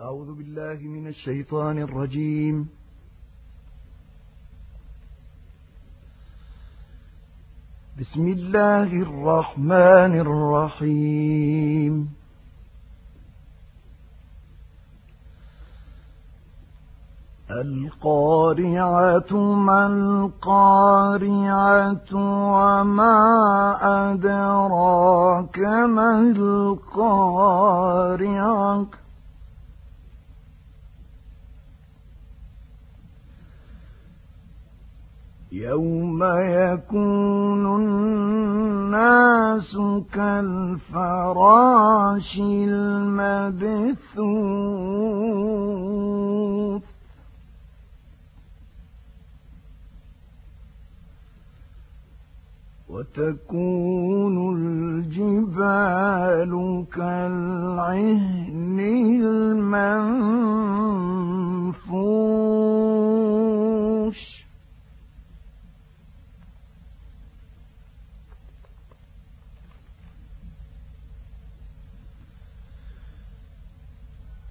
أعوذ بالله من الشيطان الرجيم. بسم الله الرحمن الرحيم. القارعة ما القارعة وما أدراك ما القارعة؟ يوم يكون الناس كالفراش المبثوث وتكون الجبال كالعهن المنفوش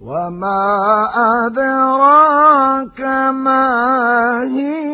وما أدراك ما هي